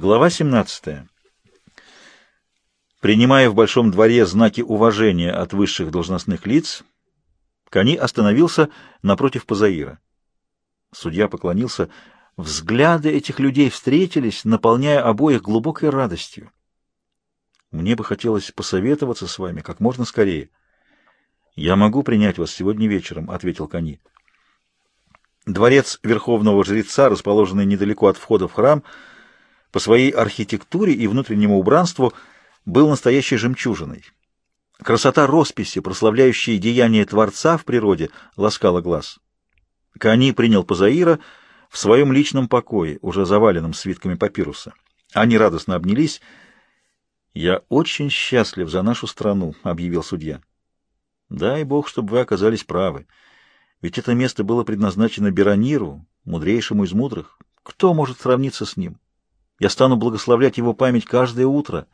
Глава 17. Принимая в Большом дворе знаки уважения от высших должностных лиц, Кани остановился напротив Пазаира. Судья поклонился. Взгляды этих людей встретились, наполняя обоих глубокой радостью. Мне бы хотелось посоветоваться с вами как можно скорее. «Я могу принять вас сегодня вечером», — ответил Кани. Дворец Верховного Жреца, расположенный недалеко от входа в храм, — по своей архитектуре и внутреннему убранству был настоящей жемчужиной. Красота росписи, прославляющей деяния Творца в природе, ласкала глаз. Кани принял Пазаира в своем личном покое, уже заваленном свитками папируса. Они радостно обнялись. «Я очень счастлив за нашу страну», — объявил судья. «Дай Бог, чтобы вы оказались правы. Ведь это место было предназначено Берониру, мудрейшему из мудрых. Кто может сравниться с ним?» Я стану благословлять его память каждое утро.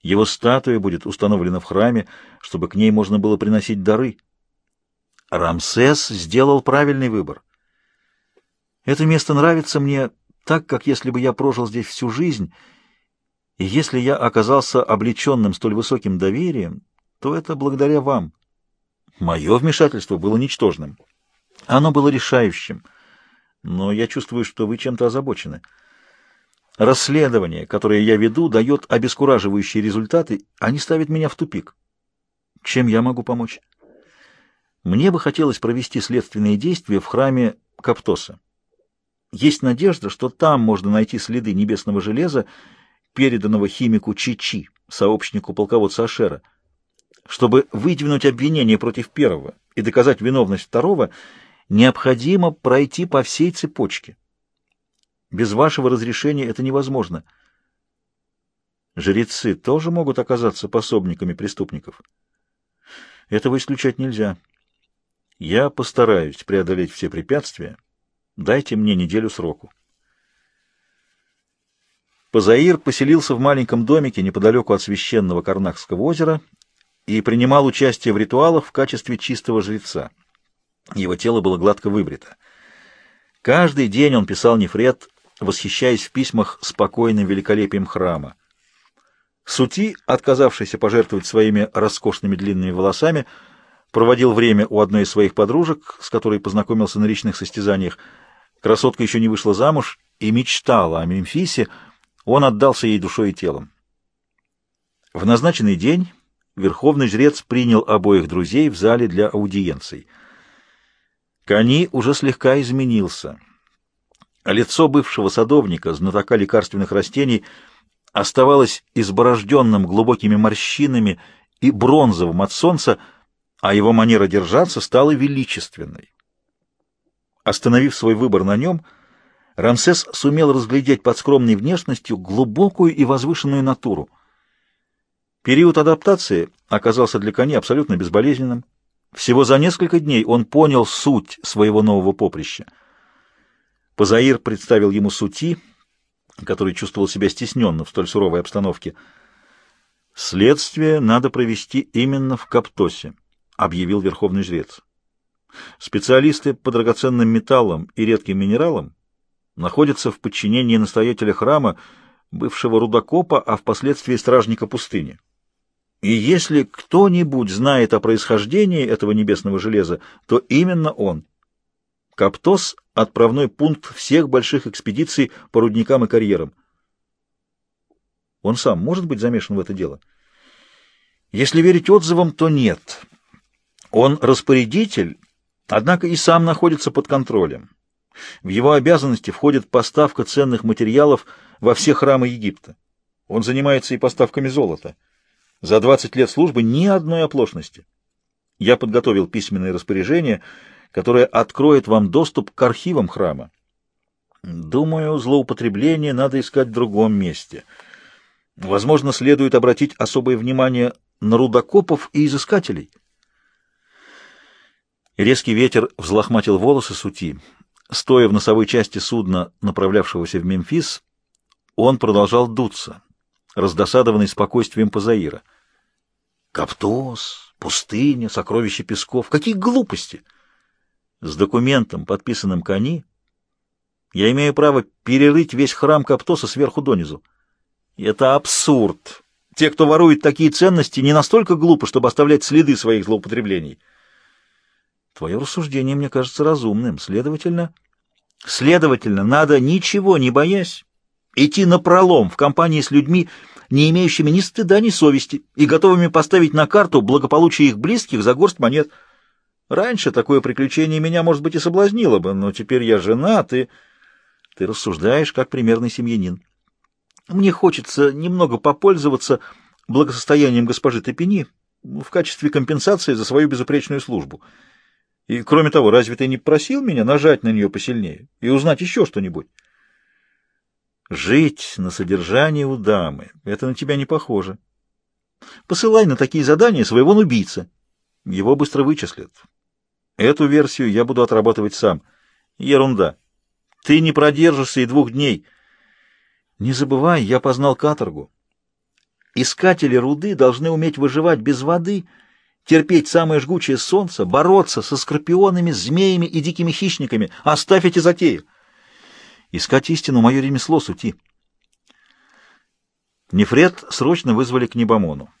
Его статуя будет установлена в храме, чтобы к ней можно было приносить дары. Рамсес сделал правильный выбор. Это место нравится мне так, как если бы я прожил здесь всю жизнь, и если я оказался облеченным столь высоким доверием, то это благодаря вам. Мое вмешательство было ничтожным. Оно было решающим, но я чувствую, что вы чем-то озабочены. Расследование, которое я веду, дает обескураживающие результаты, они ставят меня в тупик. Чем я могу помочь? Мне бы хотелось провести следственные действия в храме Каптоса. Есть надежда, что там можно найти следы небесного железа, переданного химику Чичи, сообщнику полководца Ашера. Чтобы выдвинуть обвинение против первого и доказать виновность второго, необходимо пройти по всей цепочке. Без вашего разрешения это невозможно. Жрецы тоже могут оказаться пособниками преступников. Этого исключать нельзя. Я постараюсь преодолеть все препятствия. Дайте мне неделю сроку. Пазаир поселился в маленьком домике неподалеку от священного Карнакского озера и принимал участие в ритуалах в качестве чистого жреца. Его тело было гладко выбрито. Каждый день он писал нефрет восхищаясь в письмах спокойным великолепием храма. Сути, отказавшийся пожертвовать своими роскошными длинными волосами, проводил время у одной из своих подружек, с которой познакомился на личных состязаниях. Красотка еще не вышла замуж и мечтала о Мемфисе, он отдался ей душой и телом. В назначенный день верховный жрец принял обоих друзей в зале для аудиенций. Кани уже слегка изменился — лицо бывшего садовника, знатока лекарственных растений, оставалось изборожденным глубокими морщинами и бронзовым от солнца, а его манера держаться стала величественной. Остановив свой выбор на нем, Рамсес сумел разглядеть под скромной внешностью глубокую и возвышенную натуру. Период адаптации оказался для коня абсолютно безболезненным. Всего за несколько дней он понял суть своего нового поприща — Позаир представил ему сути, который чувствовал себя стесненно в столь суровой обстановке. «Следствие надо провести именно в Каптосе», — объявил верховный жрец. «Специалисты по драгоценным металлам и редким минералам находятся в подчинении настоятеля храма, бывшего рудокопа, а впоследствии стражника пустыни. И если кто-нибудь знает о происхождении этого небесного железа, то именно он». Каптос — отправной пункт всех больших экспедиций по рудникам и карьерам. Он сам может быть замешан в это дело? Если верить отзывам, то нет. Он распорядитель, однако и сам находится под контролем. В его обязанности входит поставка ценных материалов во все храмы Египта. Он занимается и поставками золота. За 20 лет службы ни одной оплошности. Я подготовил письменное распоряжение — которое откроет вам доступ к архивам храма. Думаю, злоупотребление надо искать в другом месте. Возможно, следует обратить особое внимание на рудокопов и изыскателей. Резкий ветер взлохматил волосы сути. Стоя в носовой части судна, направлявшегося в Мемфис, он продолжал дуться, раздосадованный спокойствием Пазаира. Каптос, пустыня, сокровища песков — какие глупости! С документом, подписанным Кани, Я имею право перерыть весь храм Каптоса сверху донизу. Это абсурд. Те, кто ворует такие ценности, не настолько глупы, чтобы оставлять следы своих злоупотреблений. Твое рассуждение мне кажется разумным. Следовательно, следовательно, надо, ничего не боясь, идти на пролом в компании с людьми, не имеющими ни стыда, ни совести, и готовыми поставить на карту благополучие их близких за горсть монет. Раньше такое приключение меня, может быть, и соблазнило бы, но теперь я женат, и... Ты рассуждаешь, как примерный семьянин. Мне хочется немного попользоваться благосостоянием госпожи Топини в качестве компенсации за свою безупречную службу. И, кроме того, разве ты не просил меня нажать на нее посильнее и узнать еще что-нибудь? Жить на содержании у дамы — это на тебя не похоже. Посылай на такие задания своего убийца. Его быстро вычислят. Эту версию я буду отрабатывать сам. Ерунда. Ты не продержишься и двух дней. Не забывай, я познал каторгу. Искатели руды должны уметь выживать без воды, терпеть самое жгучее солнце, бороться со скорпионами, змеями и дикими хищниками. Оставь эти затеи. Искать истину — мое ремесло, сути. Нефред срочно вызвали к Небомону.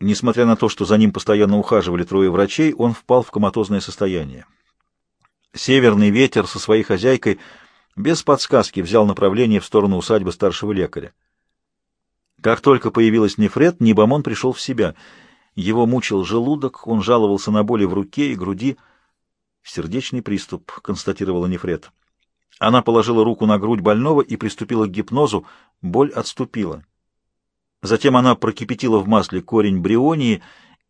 Несмотря на то, что за ним постоянно ухаживали трое врачей, он впал в коматозное состояние. Северный ветер со своей хозяйкой без подсказки взял направление в сторону усадьбы старшего лекаря. Как только появилась Нефред, Небомон пришел в себя. Его мучил желудок, он жаловался на боли в руке и груди. «Сердечный приступ», — констатировала Нефред. Она положила руку на грудь больного и приступила к гипнозу. Боль отступила. Затем она прокипятила в масле корень брионии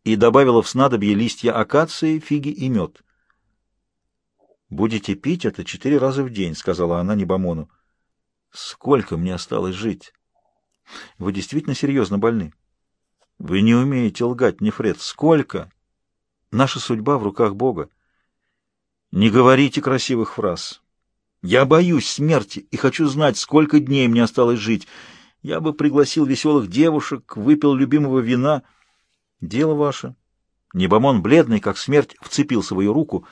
и добавила в снадобье листья акации, фиги и мед. «Будете пить это четыре раза в день», — сказала она Небомону. «Сколько мне осталось жить?» «Вы действительно серьезно больны?» «Вы не умеете лгать, Нефред. Сколько?» «Наша судьба в руках Бога». «Не говорите красивых фраз. Я боюсь смерти и хочу знать, сколько дней мне осталось жить. Я бы пригласил веселых девушек, выпил любимого вина. Дело ваше. Небомон, бледный, как смерть, вцепился в ее руку.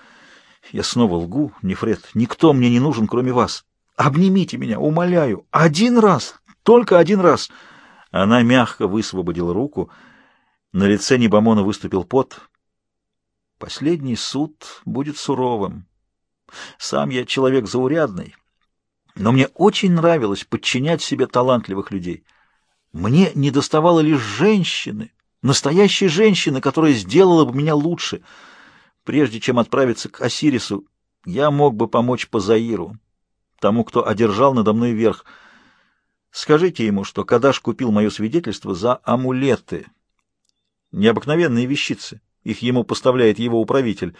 Я снова лгу, Нефред. Никто мне не нужен, кроме вас. Обнимите меня, умоляю. Один раз, только один раз. Она мягко высвободила руку. На лице Небомона выступил пот. Последний суд будет суровым. Сам я человек заурядный, но мне очень нравилось подчинять себе талантливых людей. Мне недоставало лишь женщины, настоящей женщины, которая сделала бы меня лучше. Прежде чем отправиться к Осирису, я мог бы помочь Пазаиру, тому, кто одержал надо мной верх. Скажите ему, что Кадаш купил мое свидетельство за амулеты. Необыкновенные вещицы. Их ему поставляет его управитель.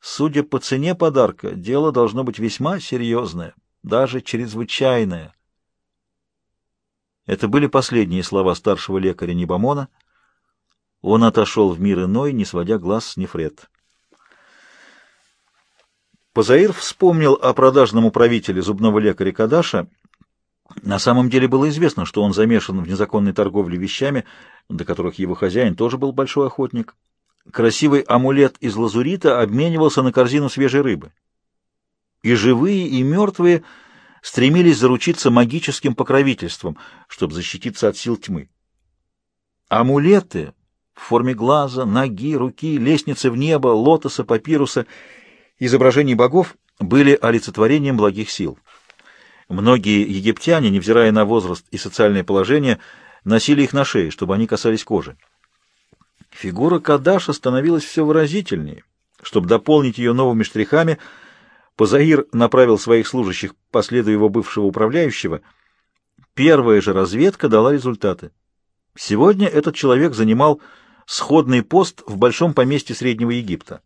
Судя по цене подарка, дело должно быть весьма серьезное, даже чрезвычайное. Это были последние слова старшего лекаря Небомона. Он отошел в мир иной, не сводя глаз с Нефред. Позаир вспомнил о продажном управителе зубного лекаря Кадаша. На самом деле было известно, что он замешан в незаконной торговле вещами, до которых его хозяин тоже был большой охотник красивый амулет из лазурита обменивался на корзину свежей рыбы. И живые, и мертвые стремились заручиться магическим покровительством, чтобы защититься от сил тьмы. Амулеты в форме глаза, ноги, руки, лестницы в небо, лотоса, папируса, изображений богов были олицетворением благих сил. Многие египтяне, невзирая на возраст и социальное положение, носили их на шее, чтобы они касались кожи. Фигура Кадаша становилась все выразительнее. Чтобы дополнить ее новыми штрихами, Позаир направил своих служащих по следу его бывшего управляющего. Первая же разведка дала результаты. Сегодня этот человек занимал сходный пост в большом поместье Среднего Египта.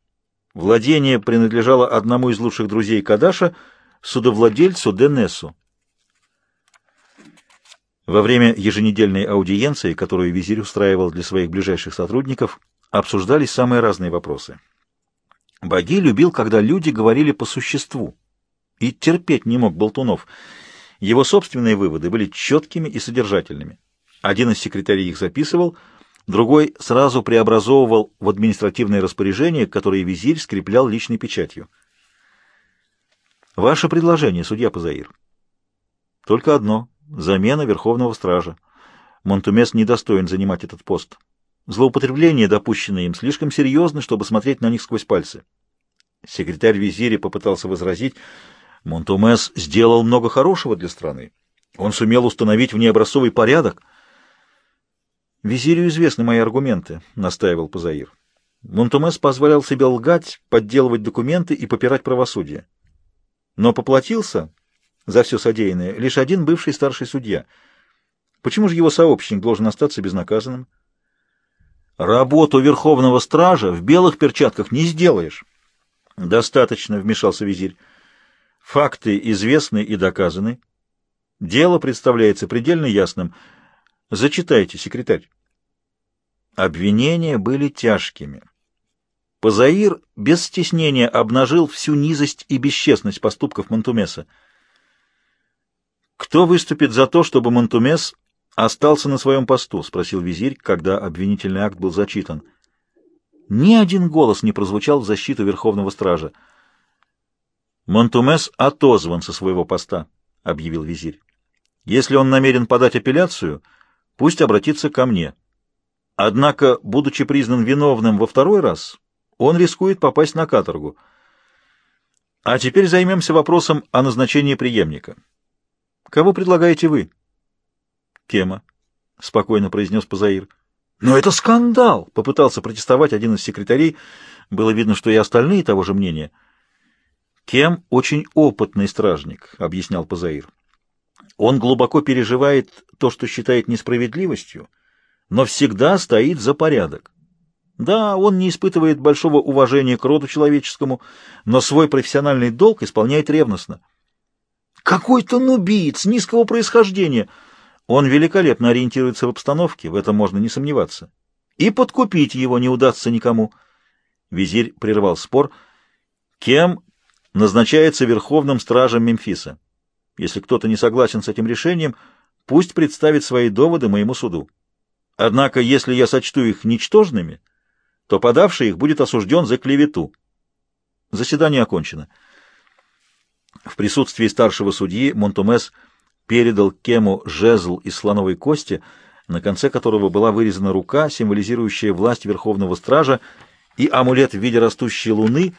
Владение принадлежало одному из лучших друзей Кадаша, судовладельцу Денесу. Во время еженедельной аудиенции, которую визирь устраивал для своих ближайших сотрудников, обсуждались самые разные вопросы. Боги любил, когда люди говорили по существу, и терпеть не мог болтунов. Его собственные выводы были четкими и содержательными. Один из секретарей их записывал, другой сразу преобразовывал в административные распоряжения, которые визирь скреплял личной печатью. Ваше предложение, судья Пазаир. Только одно — замена Верховного Стража. Монтумес недостоин занимать этот пост. Злоупотребления, допущенные им, слишком серьезны, чтобы смотреть на них сквозь пальцы. Секретарь визири попытался возразить. Монтумес сделал много хорошего для страны. Он сумел установить внеобразцовый порядок. «Визирю известны мои аргументы», — настаивал Пазаир. Монтумес позволял себе лгать, подделывать документы и попирать правосудие. Но поплатился за все содеянное лишь один бывший старший судья. Почему же его сообщник должен остаться безнаказанным? Работу Верховного Стража в белых перчатках не сделаешь. Достаточно, вмешался визирь. Факты известны и доказаны. Дело представляется предельно ясным. Зачитайте, секретарь. Обвинения были тяжкими. Позаир без стеснения обнажил всю низость и бесчестность поступков Монтумеса. «Кто выступит за то, чтобы Монтумес остался на своем посту?» — спросил визирь, когда обвинительный акт был зачитан. Ни один голос не прозвучал в защиту Верховного Стража. «Монтумес отозван со своего поста», — объявил визирь. «Если он намерен подать апелляцию, пусть обратится ко мне. Однако, будучи признан виновным во второй раз, он рискует попасть на каторгу. А теперь займемся вопросом о назначении преемника. Кого предлагаете вы? Кема, — спокойно произнес Пазаир. Но это скандал! — попытался протестовать один из секретарей. Было видно, что и остальные того же мнения. Кем очень опытный стражник, — объяснял Пазаир. Он глубоко переживает то, что считает несправедливостью, но всегда стоит за порядок. Да, он не испытывает большого уважения к роду человеческому, но свой профессиональный долг исполняет ревностно. Какой-то нубиец низкого происхождения. Он великолепно ориентируется в обстановке, в этом можно не сомневаться. И подкупить его не удастся никому. Визирь прервал спор. Кем назначается верховным стражем Мемфиса? Если кто-то не согласен с этим решением, пусть представит свои доводы моему суду. Однако, если я сочту их ничтожными, то подавший их будет осужден за клевету. Заседание окончено. В присутствии старшего судьи Монтумес передал Кему жезл из слоновой кости, на конце которого была вырезана рука, символизирующая власть Верховного Стража, и амулет в виде растущей луны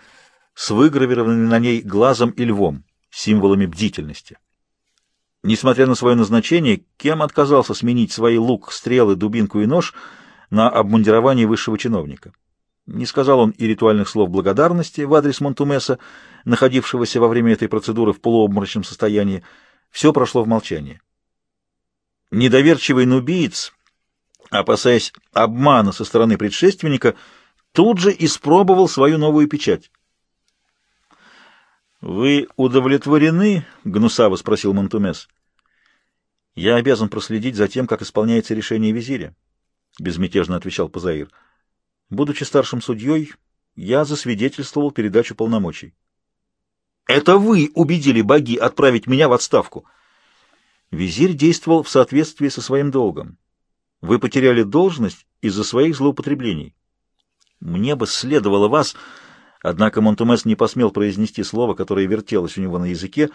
с выгравированными на ней глазом и львом, символами бдительности. Несмотря на свое назначение, Кем отказался сменить свои лук, стрелы, дубинку и нож на обмундирование высшего чиновника. Не сказал он и ритуальных слов благодарности в адрес Монтумеса, находившегося во время этой процедуры в полуобморочном состоянии. Все прошло в молчании. Недоверчивый нубиец, опасаясь обмана со стороны предшественника, тут же испробовал свою новую печать. «Вы удовлетворены?» — гнусаво спросил Монтумес. «Я обязан проследить за тем, как исполняется решение визиря», — безмятежно отвечал Пазаир. Будучи старшим судьей, я засвидетельствовал передачу полномочий. «Это вы убедили боги отправить меня в отставку!» Визирь действовал в соответствии со своим долгом. Вы потеряли должность из-за своих злоупотреблений. Мне бы следовало вас... Однако Монтумес не посмел произнести слово, которое вертелось у него на языке.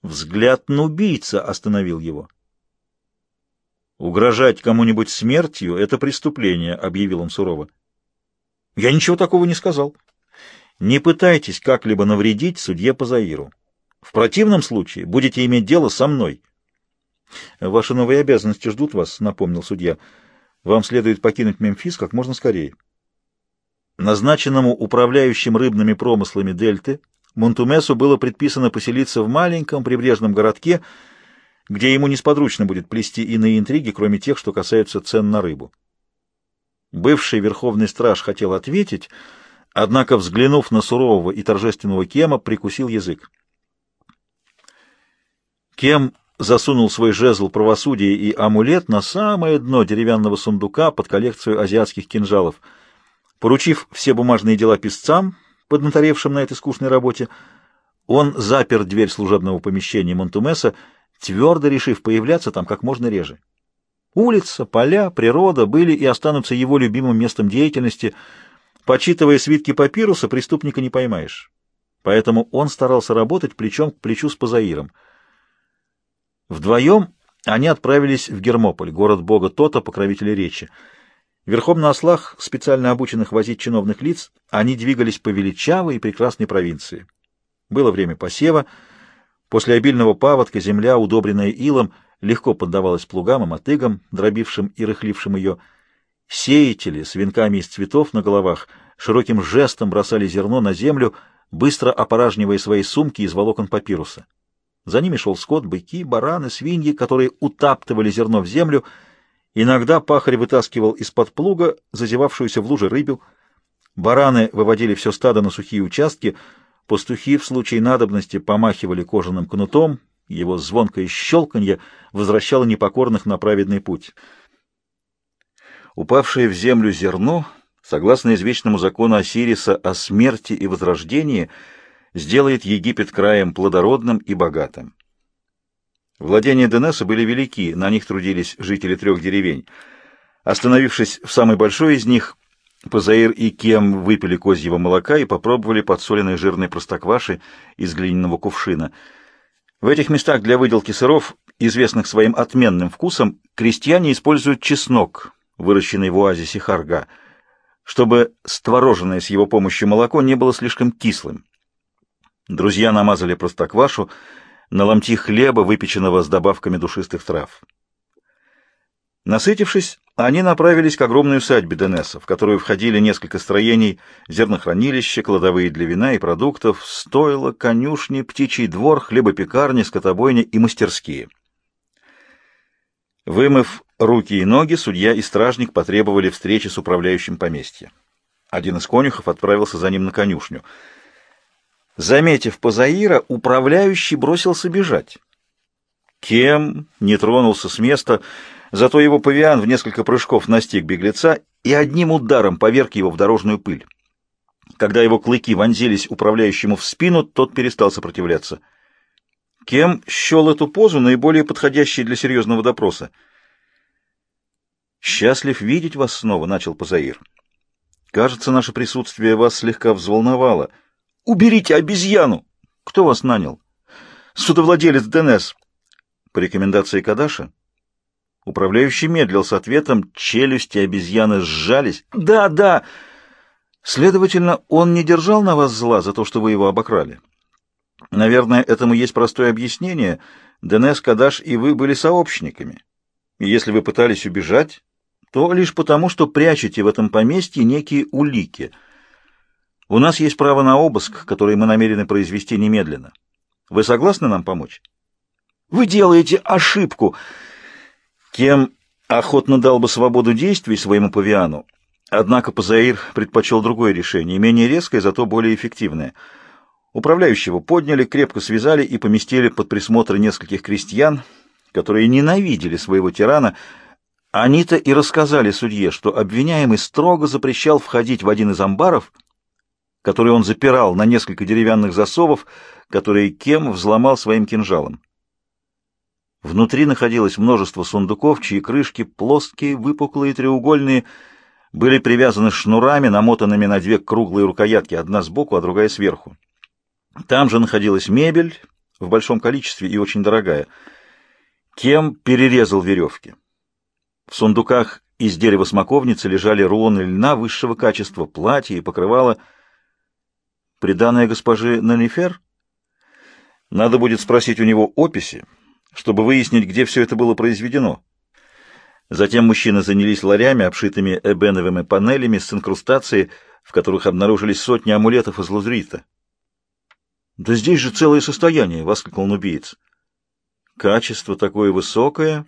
Взгляд на убийца остановил его. «Угрожать кому-нибудь смертью — это преступление», — объявил он сурово. Я ничего такого не сказал. Не пытайтесь как-либо навредить судье Пазаиру. В противном случае будете иметь дело со мной. Ваши новые обязанности ждут вас, напомнил судья. Вам следует покинуть Мемфис как можно скорее. Назначенному управляющим рыбными промыслами Дельты Монтумесу было предписано поселиться в маленьком прибрежном городке, где ему несподручно будет плести иные интриги, кроме тех, что касаются цен на рыбу. Бывший верховный страж хотел ответить, однако, взглянув на сурового и торжественного Кема, прикусил язык. Кем засунул свой жезл правосудия и амулет на самое дно деревянного сундука под коллекцию азиатских кинжалов. Поручив все бумажные дела писцам, поднаторевшим на этой скучной работе, он запер дверь служебного помещения Монтумеса, твердо решив появляться там как можно реже. Улица, поля, природа были и останутся его любимым местом деятельности. Почитывая свитки папируса, преступника не поймаешь. поэтому он старался работать плечом к плечу с Пазаиром. Вдвоем они отправились в Гермополь, город бога Тота, покровителя речи. Верхом на ослах, специально обученных возить чиновных лиц, они двигались по величавой и прекрасной провинции. Было время посева. После обильного паводка земля, удобренная илом, легко поддавалась плугам и мотыгам, дробившим и рыхлившим ее. Сеятели с венками из цветов на головах широким жестом бросали зерно на землю, быстро опоражнивая свои сумки из волокон папируса. За ними шел скот, быки, бараны, свиньи, которые утаптывали зерно в землю. Иногда пахарь вытаскивал из-под плуга зазевавшуюся в луже рыбу. Бараны выводили все стадо на сухие участки, пастухи в случае надобности помахивали кожаным кнутом, его звонкое щелканье возвращало непокорных на праведный путь. Упавшее в землю зерно, согласно извечному закону Осириса о смерти и возрождении, сделает Египет краем плодородным и богатым. Владения Денеса были велики, на них трудились жители трех деревень. Остановившись в самой большой из них, Пазаир и Кем выпили козьего молока и попробовали подсоленной жирной простокваши из глиняного кувшина. В этих местах для выделки сыров, известных своим отменным вкусом, крестьяне используют чеснок, выращенный в оазисе Харга, чтобы створоженное с его помощью молоко не было слишком кислым. Друзья намазали простоквашу на ломти хлеба, выпеченного с добавками душистых трав. Насытившись, они направились к огромной усадьбе Денеса, в которую входили несколько строений, зернохранилища, кладовые для вина и продуктов, стойла, конюшни, птичий двор, хлебопекарни, скотобойни и мастерские. Вымыв руки и ноги, судья и стражник потребовали встречи с управляющим поместья. Один из конюхов отправился за ним на конюшню. Заметив Пазаира, управляющий бросился бежать. Кем не тронулся с места, Зато его павиан в несколько прыжков настиг беглеца и одним ударом поверг его в дорожную пыль. Когда его клыки вонзились управляющему в спину, тот перестал сопротивляться. Кем счел эту позу наиболее подходящей для серьезного допроса? «Счастлив видеть вас снова», — начал Пазаир. «Кажется, наше присутствие вас слегка взволновало. Уберите обезьяну!» «Кто вас нанял?» «Судовладелец ДНС». «По рекомендации Кадаша?» Управляющий медлил с ответом, челюсти обезьяны сжались. «Да, да!» Следовательно, он не держал на вас зла за то, что вы его обокрали. Наверное, этому есть простое объяснение. Денес, Кадаш и вы были сообщниками. И если вы пытались убежать, то лишь потому, что прячете в этом поместье некие улики. У нас есть право на обыск, который мы намерены произвести немедленно. Вы согласны нам помочь? Вы делаете ошибку. Кем охотно дал бы свободу действий своему павиану, однако Пазаир предпочел другое решение, менее резкое, зато более эффективное. Управляющего подняли, крепко связали и поместили под присмотр нескольких крестьян, которые ненавидели своего тирана. Они-то и рассказали судье, что обвиняемый строго запрещал входить в один из амбаров, который он запирал на несколько деревянных засовов, которые Кем взломал своим кинжалом. Внутри находилось множество сундуков, чьи крышки, плоские, выпуклые, треугольные, были привязаны шнурами, намотанными на две круглые рукоятки, одна сбоку, а другая сверху. Там же находилась мебель в большом количестве и очень дорогая. Кем перерезал веревки. В сундуках из дерева смоковницы лежали рулоны льна высшего качества, платья и покрывала. Приданное госпожи Нанифер? Надо будет спросить у него описи чтобы выяснить, где все это было произведено. Затем мужчины занялись ларями, обшитыми эбеновыми панелями с инкрустацией, в которых обнаружились сотни амулетов из лазурита. «Да здесь же целое состояние!» — воскликнул нубиец. «Качество такое высокое,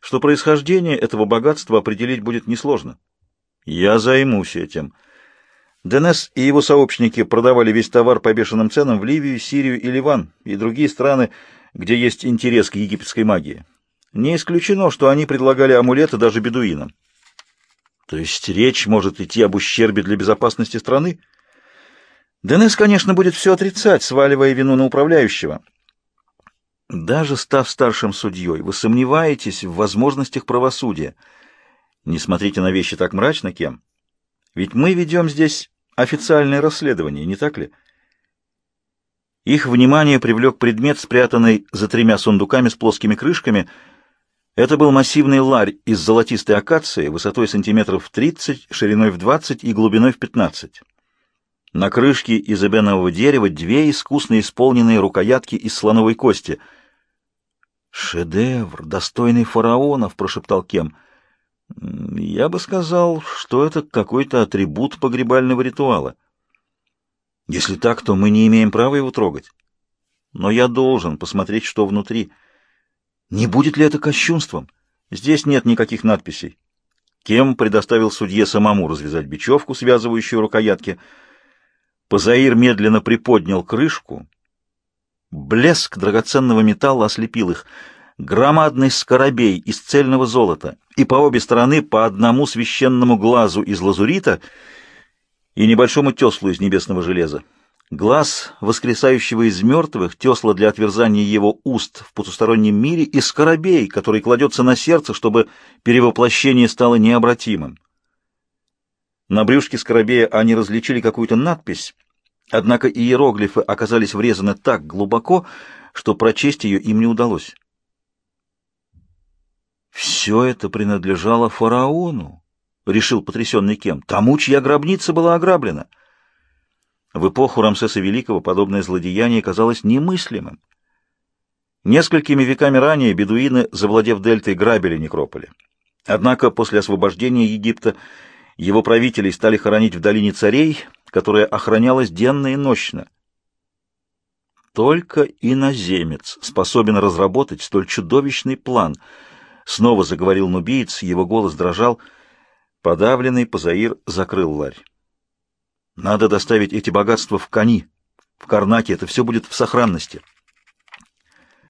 что происхождение этого богатства определить будет несложно. Я займусь этим». Денес и его сообщники продавали весь товар по бешеным ценам в Ливию, Сирию и Ливан и другие страны, где есть интерес к египетской магии. Не исключено, что они предлагали амулеты даже бедуинам. То есть речь может идти об ущербе для безопасности страны? Денес, конечно, будет все отрицать, сваливая вину на управляющего. Даже став старшим судьей, вы сомневаетесь в возможностях правосудия. Не смотрите на вещи так мрачно, кем. Ведь мы ведем здесь официальное расследование, не так ли? Их внимание привлек предмет, спрятанный за тремя сундуками с плоскими крышками. Это был массивный ларь из золотистой акации, высотой сантиметров 30, шириной в 20 и глубиной в 15. На крышке из эбенового дерева две искусно исполненные рукоятки из слоновой кости. «Шедевр, достойный фараонов!» — прошептал Кем. «Я бы сказал, что это какой-то атрибут погребального ритуала». Если так, то мы не имеем права его трогать. Но я должен посмотреть, что внутри. Не будет ли это кощунством? Здесь нет никаких надписей. Кем предоставил судье самому развязать бечевку, связывающую рукоятки. Позаир медленно приподнял крышку. Блеск драгоценного металла ослепил их. Громадный скоробей из цельного золота, и по обе стороны по одному священному глазу из лазурита — и небольшому теслу из небесного железа. Глаз, воскресающего из мертвых, тесла для отверзания его уст в потустороннем мире и скоробей, который кладется на сердце, чтобы перевоплощение стало необратимым. На брюшке скоробея они различили какую-то надпись, однако иероглифы оказались врезаны так глубоко, что прочесть ее им не удалось. Все это принадлежало фараону. — решил потрясенный Кем, — тому, чья гробница была ограблена. В эпоху Рамсеса Великого подобное злодеяние казалось немыслимым. Несколькими веками ранее бедуины, завладев дельтой, грабили некрополи. Однако после освобождения Египта его правителей стали хоронить в долине царей, которая охранялась денно и нощно. Только иноземец способен разработать столь чудовищный план. Снова заговорил нубиец, его голос дрожал — Подавленный Пазаир закрыл ларь. Надо доставить эти богатства в Кани. В Карнаке это все будет в сохранности.